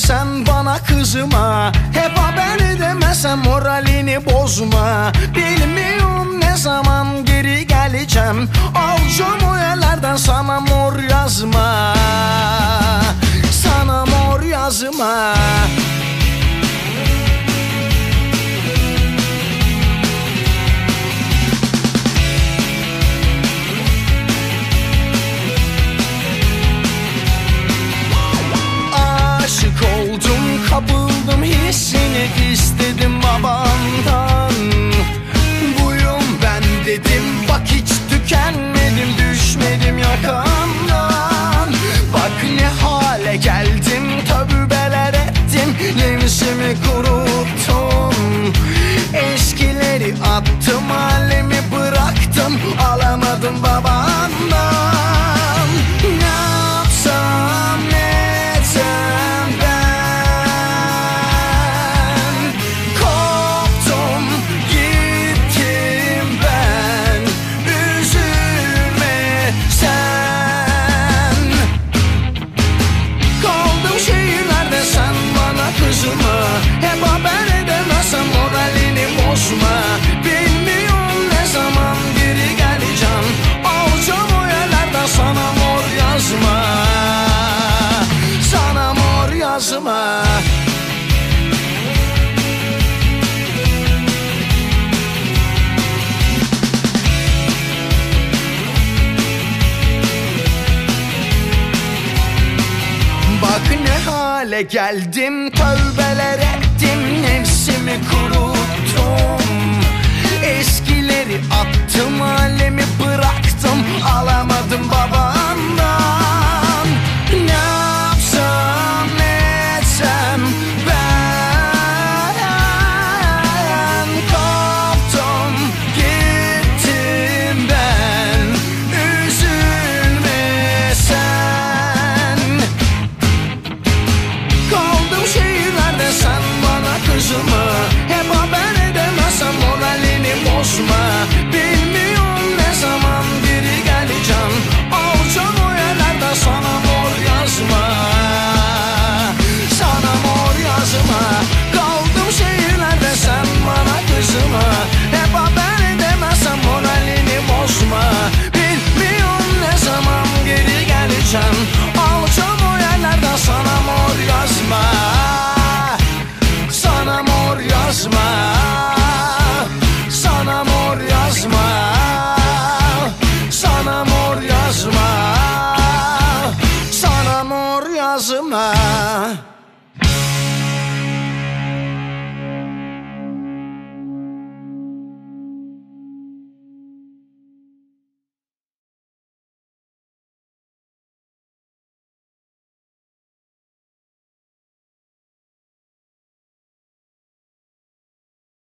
sen bana kızıma Hep haber edemezsen moralini bozma. Bilmiyorum ne zaman geri geleceğim Avcumu yerlerden sana mor yazma. Sana mor yazma. hale geldim Tövbeler ettim Yemişimi kuruttum. Eskileri attım Alemi bıraktım Alamadım baba. başıma Bak ne hale geldim tövbeler ettim ne κόσμα